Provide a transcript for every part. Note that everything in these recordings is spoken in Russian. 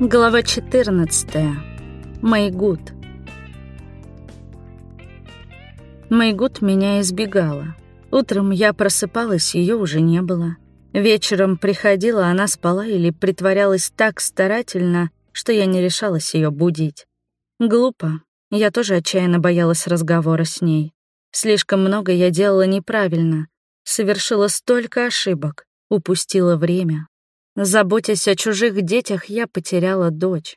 Глава 14. Майгут. Майгут меня избегала. Утром я просыпалась, ее уже не было. Вечером приходила, она спала или притворялась так старательно, что я не решалась ее будить. Глупо. Я тоже отчаянно боялась разговора с ней. Слишком много я делала неправильно. Совершила столько ошибок. Упустила время. Заботясь о чужих детях, я потеряла дочь.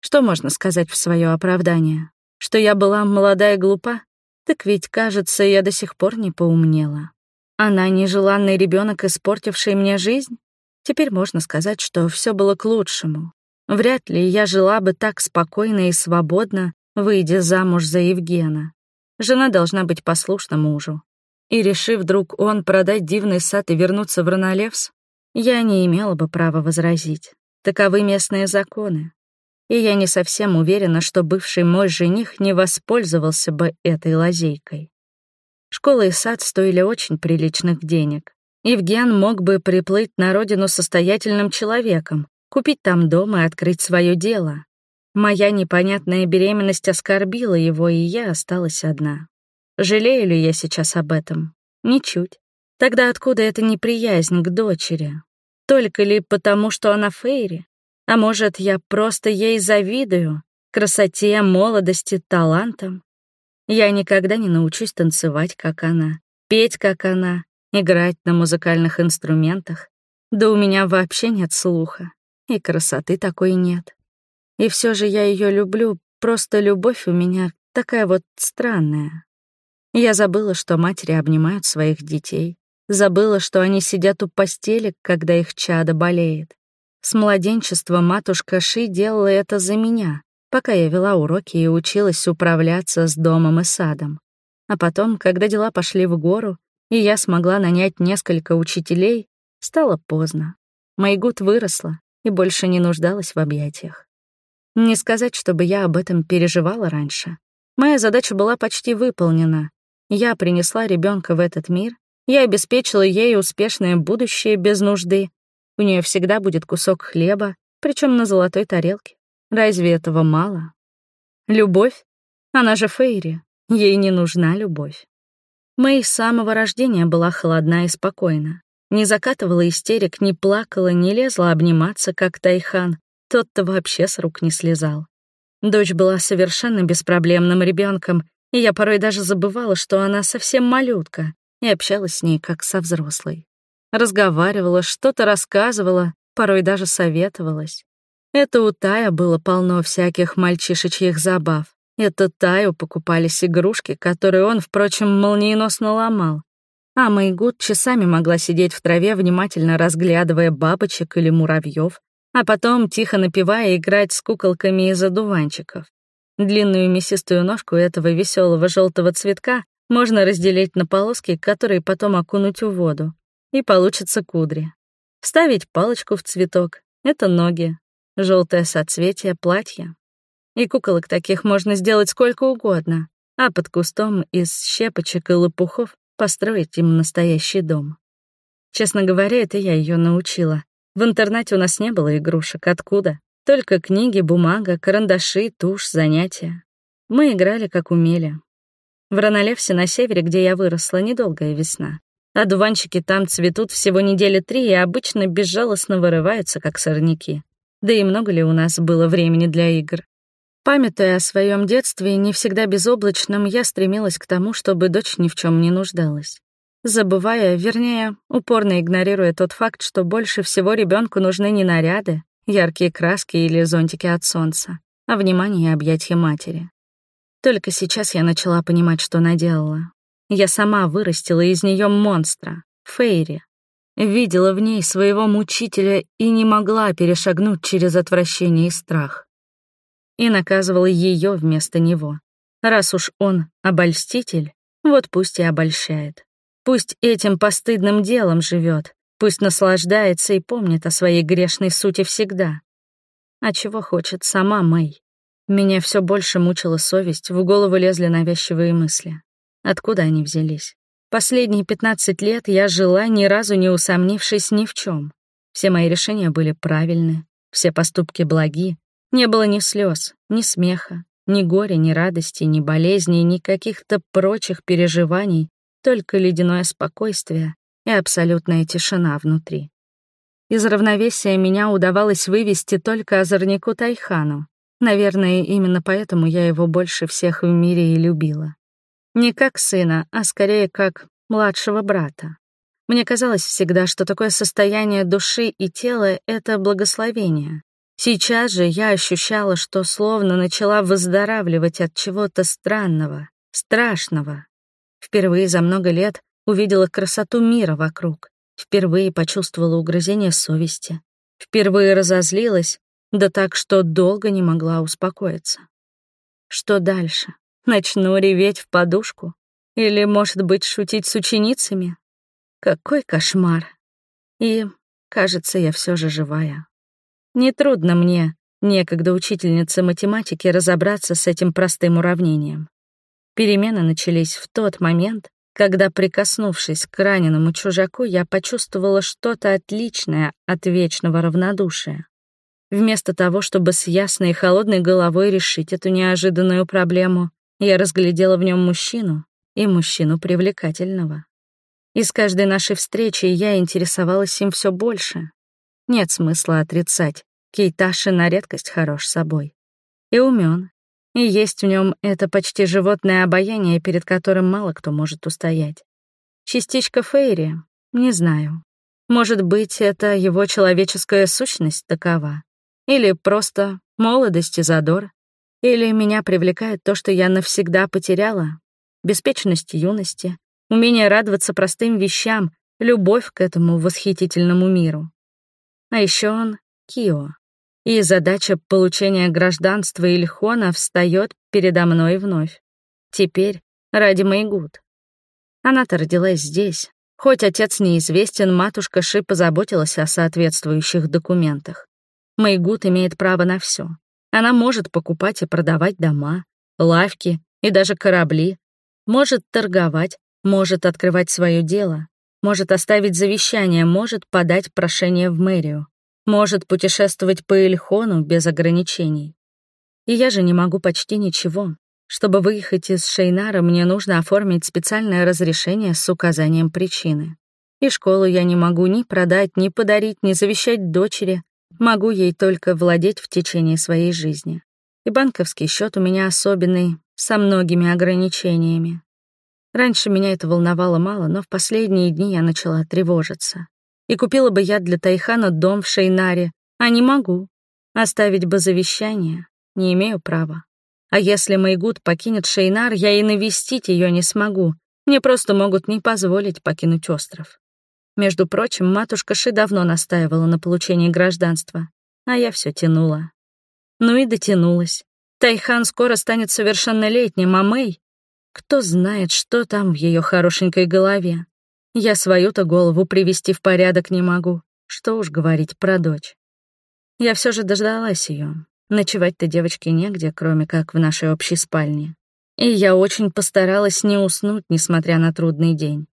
Что можно сказать в свое оправдание? Что я была молода и глупа? Так ведь, кажется, я до сих пор не поумнела. Она нежеланный ребенок, испортивший мне жизнь? Теперь можно сказать, что все было к лучшему. Вряд ли я жила бы так спокойно и свободно, выйдя замуж за Евгена. Жена должна быть послушна мужу. И решив вдруг он продать дивный сад и вернуться в Ронолевс, я не имела бы права возразить. Таковы местные законы. И я не совсем уверена, что бывший мой жених не воспользовался бы этой лазейкой. Школа и сад стоили очень приличных денег. Евген мог бы приплыть на родину состоятельным человеком, купить там дом и открыть свое дело. Моя непонятная беременность оскорбила его, и я осталась одна. Жалею ли я сейчас об этом? Ничуть. Тогда откуда эта неприязнь к дочери? Только ли потому, что она Фейри? А может, я просто ей завидую? Красоте, молодости, талантам? Я никогда не научусь танцевать, как она, петь, как она, играть на музыкальных инструментах. Да у меня вообще нет слуха, и красоты такой нет. И все же я ее люблю, просто любовь у меня такая вот странная. Я забыла, что матери обнимают своих детей, Забыла, что они сидят у постели, когда их чадо болеет. С младенчества матушка Ши делала это за меня, пока я вела уроки и училась управляться с домом и садом. А потом, когда дела пошли в гору, и я смогла нанять несколько учителей, стало поздно. Майгут выросла и больше не нуждалась в объятиях. Не сказать, чтобы я об этом переживала раньше. Моя задача была почти выполнена. Я принесла ребенка в этот мир я обеспечила ей успешное будущее без нужды. У нее всегда будет кусок хлеба, причем на золотой тарелке. Разве этого мало? Любовь? Она же Фейри. Ей не нужна любовь. Мэй с самого рождения была холодна и спокойна. Не закатывала истерик, не плакала, не лезла обниматься, как Тайхан. Тот-то вообще с рук не слезал. Дочь была совершенно беспроблемным ребенком, и я порой даже забывала, что она совсем малютка, и общалась с ней как со взрослой. Разговаривала, что-то рассказывала, порой даже советовалась. Это у Тая было полно всяких мальчишечьих забав. Это Таю покупались игрушки, которые он, впрочем, молниеносно ломал. А Майгуд часами могла сидеть в траве, внимательно разглядывая бабочек или муравьев, а потом, тихо напевая, играть с куколками из одуванчиков. Длинную мясистую ножку этого веселого желтого цветка можно разделить на полоски, которые потом окунуть в воду, и получится кудри. Вставить палочку в цветок — это ноги, желтое соцветие — платье. И куколок таких можно сделать сколько угодно, а под кустом из щепочек и лопухов построить им настоящий дом. Честно говоря, это я ее научила. В интернате у нас не было игрушек. Откуда? Только книги, бумага, карандаши, тушь, занятия. Мы играли, как умели. В Ранолевсе на севере, где я выросла, недолгая весна. А дуванчики там цветут всего недели три и обычно безжалостно вырываются, как сорняки. Да и много ли у нас было времени для игр? Памятуя о своем детстве, не всегда безоблачном, я стремилась к тому, чтобы дочь ни в чем не нуждалась. Забывая, вернее, упорно игнорируя тот факт, что больше всего ребенку нужны не наряды, яркие краски или зонтики от солнца, а внимание и объятия матери. Только сейчас я начала понимать, что наделала. Я сама вырастила из нее монстра, Фейри. Видела в ней своего мучителя и не могла перешагнуть через отвращение и страх. И наказывала ее вместо него. Раз уж он обольститель, вот пусть и обольщает. Пусть этим постыдным делом живет, пусть наслаждается и помнит о своей грешной сути всегда. А чего хочет сама Мэй? Меня все больше мучила совесть, в голову лезли навязчивые мысли. Откуда они взялись? Последние 15 лет я жила, ни разу не усомнившись ни в чем. Все мои решения были правильны. все поступки благи, не было ни слез, ни смеха, ни горя, ни радости, ни болезней, ни каких-то прочих переживаний, только ледяное спокойствие и абсолютная тишина внутри. Из равновесия меня удавалось вывести только озорнику Тайхану. Наверное, именно поэтому я его больше всех в мире и любила. Не как сына, а скорее как младшего брата. Мне казалось всегда, что такое состояние души и тела — это благословение. Сейчас же я ощущала, что словно начала выздоравливать от чего-то странного, страшного. Впервые за много лет увидела красоту мира вокруг, впервые почувствовала угрызение совести, впервые разозлилась, да так, что долго не могла успокоиться. Что дальше? Начну реветь в подушку? Или, может быть, шутить с ученицами? Какой кошмар. И, кажется, я все же живая. Нетрудно мне, некогда учительнице математики, разобраться с этим простым уравнением. Перемены начались в тот момент, когда, прикоснувшись к раненому чужаку, я почувствовала что-то отличное от вечного равнодушия. Вместо того, чтобы с ясной и холодной головой решить эту неожиданную проблему, я разглядела в нем мужчину, и мужчину привлекательного. И с каждой нашей встречи я интересовалась им все больше. Нет смысла отрицать, Кейташи на редкость хорош собой. И умен. И есть в нем это почти животное обаяние, перед которым мало кто может устоять. Частичка Фейри? Не знаю. Может быть, это его человеческая сущность такова? Или просто молодость и задор? Или меня привлекает то, что я навсегда потеряла? Беспечность юности, умение радоваться простым вещам, любовь к этому восхитительному миру. А еще он — Кио и задача получения гражданства Ильхона встает передо мной вновь. Теперь ради Майгуд. Она-то родилась здесь. Хоть отец неизвестен, матушка Ши позаботилась о соответствующих документах. Майгуд имеет право на все. Она может покупать и продавать дома, лавки и даже корабли, может торговать, может открывать свое дело, может оставить завещание, может подать прошение в мэрию может путешествовать по Эльхону без ограничений. И я же не могу почти ничего. Чтобы выехать из Шейнара, мне нужно оформить специальное разрешение с указанием причины. И школу я не могу ни продать, ни подарить, ни завещать дочери. Могу ей только владеть в течение своей жизни. И банковский счет у меня особенный, со многими ограничениями. Раньше меня это волновало мало, но в последние дни я начала тревожиться. И купила бы я для Тайхана дом в Шейнаре, а не могу. Оставить бы завещание не имею права. А если Майгуд покинет Шейнар, я и навестить ее не смогу. Мне просто могут не позволить покинуть остров. Между прочим, матушка Ши давно настаивала на получении гражданства, а я все тянула. Ну и дотянулась. Тайхан скоро станет совершеннолетним, а Мэй... Кто знает, что там в ее хорошенькой голове. Я свою-то голову привести в порядок не могу. Что уж говорить про дочь. Я все же дождалась ее. Ночевать-то девочке негде, кроме как в нашей общей спальне. И я очень постаралась не уснуть, несмотря на трудный день.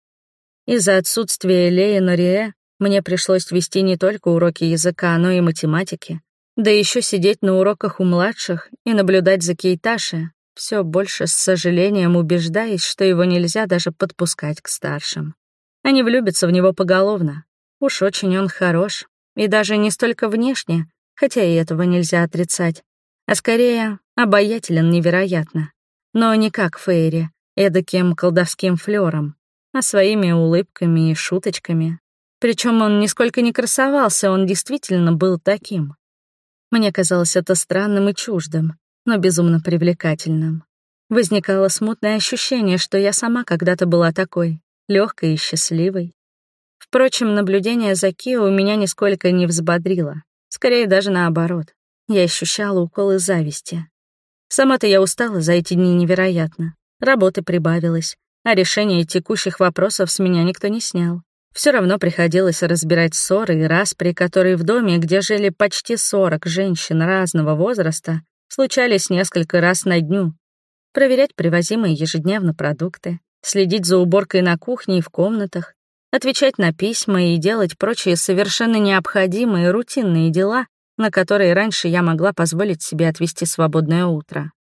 Из-за отсутствия Леи Норие мне пришлось вести не только уроки языка, но и математики, да еще сидеть на уроках у младших и наблюдать за Кейташи, все больше с сожалением убеждаясь, что его нельзя даже подпускать к старшим. Они влюбятся в него поголовно. Уж очень он хорош. И даже не столько внешне, хотя и этого нельзя отрицать, а скорее обаятелен невероятно. Но не как Фейри, эдаким колдовским флером, а своими улыбками и шуточками. Причем он нисколько не красовался, он действительно был таким. Мне казалось это странным и чуждым, но безумно привлекательным. Возникало смутное ощущение, что я сама когда-то была такой, легкой и счастливой. Впрочем, наблюдение за Кио у меня нисколько не взбодрило. Скорее даже наоборот. Я ощущала уколы зависти. Сама-то я устала за эти дни невероятно. Работы прибавилось, а решение текущих вопросов с меня никто не снял. Все равно приходилось разбирать ссоры и распри, которые в доме, где жили почти 40 женщин разного возраста, случались несколько раз на дню. Проверять привозимые ежедневно продукты, следить за уборкой на кухне и в комнатах, отвечать на письма и делать прочие совершенно необходимые рутинные дела, на которые раньше я могла позволить себе отвести свободное утро.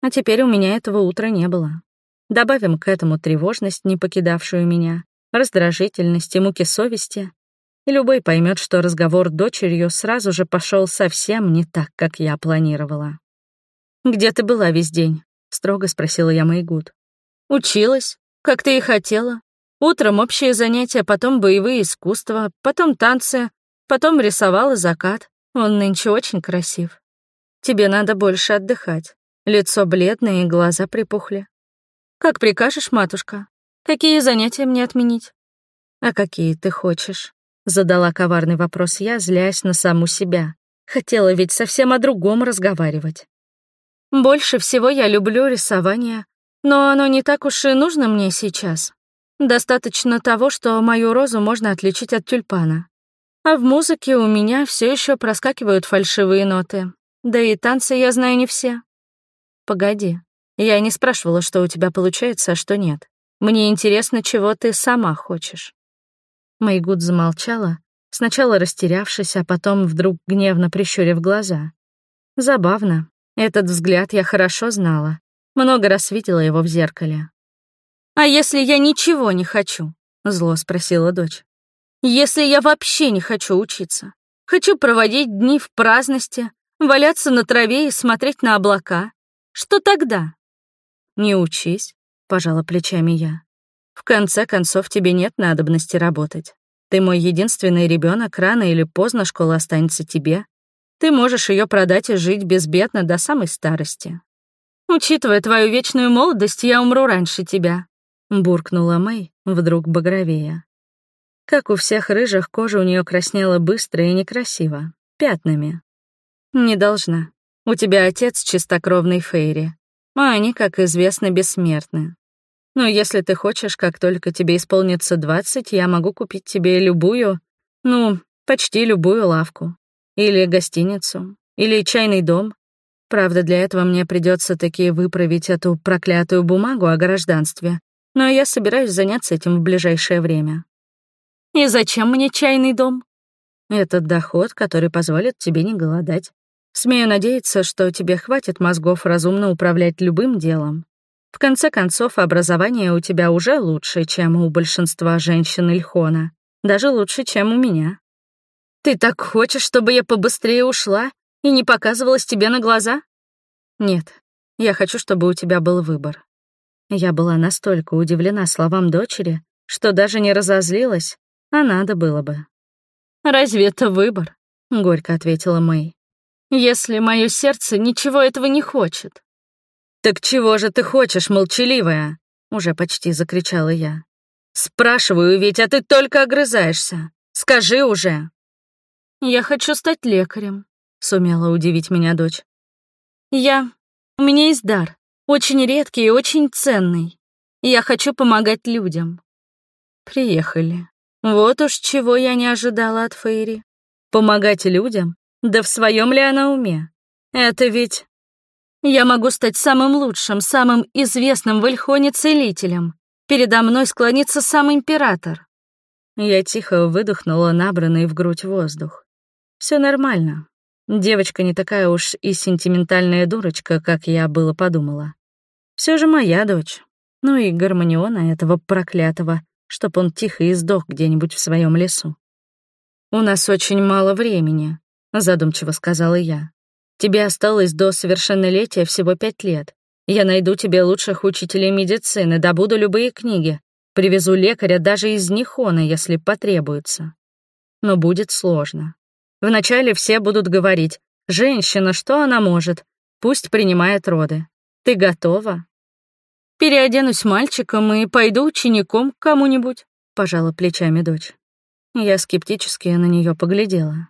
А теперь у меня этого утра не было. Добавим к этому тревожность, не покидавшую меня, раздражительность и муки совести, и любой поймет, что разговор дочерью сразу же пошел совсем не так, как я планировала. «Где ты была весь день?» — строго спросила я Майгуд. «Училась, как ты и хотела. Утром общие занятия, потом боевые искусства, потом танцы, потом рисовала закат. Он нынче очень красив. Тебе надо больше отдыхать. Лицо бледное и глаза припухли. Как прикажешь, матушка? Какие занятия мне отменить? А какие ты хочешь? Задала коварный вопрос я, злясь на саму себя. Хотела ведь совсем о другом разговаривать. Больше всего я люблю рисование, но оно не так уж и нужно мне сейчас. Достаточно того, что мою розу можно отличить от тюльпана. А в музыке у меня все еще проскакивают фальшивые ноты. Да и танцы я знаю не все. Погоди. Я не спрашивала, что у тебя получается, а что нет. Мне интересно, чего ты сама хочешь. Майгуд замолчала, сначала растерявшись, а потом вдруг гневно прищурив глаза. Забавно. Этот взгляд я хорошо знала. Много раз видела его в зеркале. «А если я ничего не хочу?» — зло спросила дочь. «Если я вообще не хочу учиться? Хочу проводить дни в праздности, валяться на траве и смотреть на облака. Что тогда? Не учись, пожала плечами я. В конце концов, тебе нет надобности работать. Ты мой единственный ребенок, рано или поздно школа останется тебе. Ты можешь ее продать и жить безбедно до самой старости. Учитывая твою вечную молодость, я умру раньше тебя, буркнула Мэй, вдруг багровея. Как у всех рыжих, кожа у нее краснела быстро и некрасиво, пятнами. Не должна. У тебя отец чистокровный Фейри, а они, как известно, бессмертны. Но если ты хочешь, как только тебе исполнится двадцать, я могу купить тебе любую, ну, почти любую лавку. Или гостиницу, или чайный дом. Правда, для этого мне придется таки выправить эту проклятую бумагу о гражданстве, но я собираюсь заняться этим в ближайшее время. И зачем мне чайный дом? Это доход, который позволит тебе не голодать. Смею надеяться, что тебе хватит мозгов разумно управлять любым делом. В конце концов, образование у тебя уже лучше, чем у большинства женщин Ильхона. Даже лучше, чем у меня. Ты так хочешь, чтобы я побыстрее ушла и не показывалась тебе на глаза? Нет, я хочу, чтобы у тебя был выбор. Я была настолько удивлена словам дочери, что даже не разозлилась, а надо было бы. «Разве это выбор?» — горько ответила Мэй если мое сердце ничего этого не хочет. «Так чего же ты хочешь, молчаливая?» — уже почти закричала я. «Спрашиваю ведь, а ты только огрызаешься. Скажи уже!» «Я хочу стать лекарем», — сумела удивить меня дочь. «Я... У меня есть дар, очень редкий и очень ценный. Я хочу помогать людям». Приехали. Вот уж чего я не ожидала от Фейри. Помогать людям? Да в своем ли она уме? Это ведь... Я могу стать самым лучшим, самым известным в Эльхоне целителем. Передо мной склонится сам император. Я тихо выдохнула набранный в грудь воздух. Все нормально. Девочка не такая уж и сентиментальная дурочка, как я было подумала. Все же моя дочь. Ну и гармониона этого проклятого, чтоб он тихо и сдох где-нибудь в своем лесу. У нас очень мало времени, — задумчиво сказала я. «Тебе осталось до совершеннолетия всего пять лет. Я найду тебе лучших учителей медицины, добуду любые книги, привезу лекаря даже из Нихона, если потребуется. Но будет сложно. Вначале все будут говорить, «Женщина, что она может? Пусть принимает роды. Ты готова?» «Переоденусь мальчиком и пойду учеником к кому-нибудь», — пожала плечами дочь. Я скептически на нее поглядела.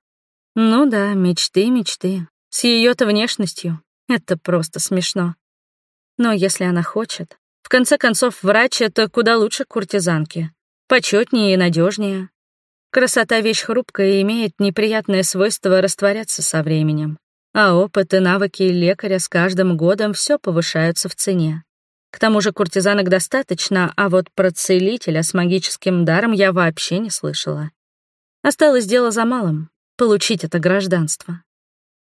Ну да, мечты, мечты. С ее-то внешностью. Это просто смешно. Но если она хочет... В конце концов, врач — это куда лучше куртизанки. Почетнее и надежнее. Красота — вещь хрупкая и имеет неприятное свойство растворяться со временем. А опыт и навыки лекаря с каждым годом все повышаются в цене. К тому же куртизанок достаточно, а вот про целителя с магическим даром я вообще не слышала. Осталось дело за малым получить это гражданство.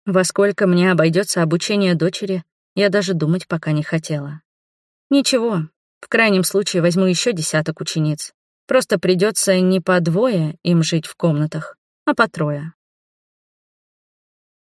Во сколько мне обойдется обучение дочери, я даже думать пока не хотела. Ничего, в крайнем случае возьму еще десяток учениц. Просто придется не по двое им жить в комнатах, а по трое.